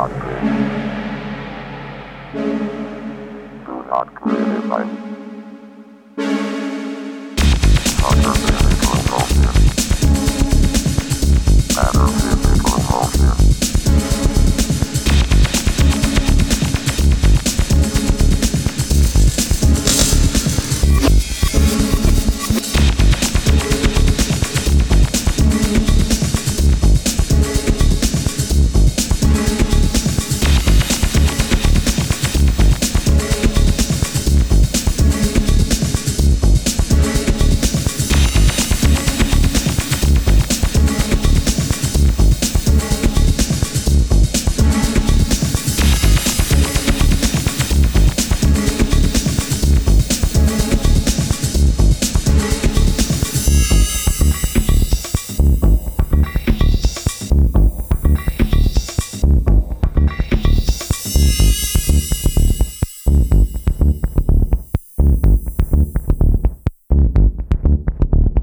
not create. Do not criticize.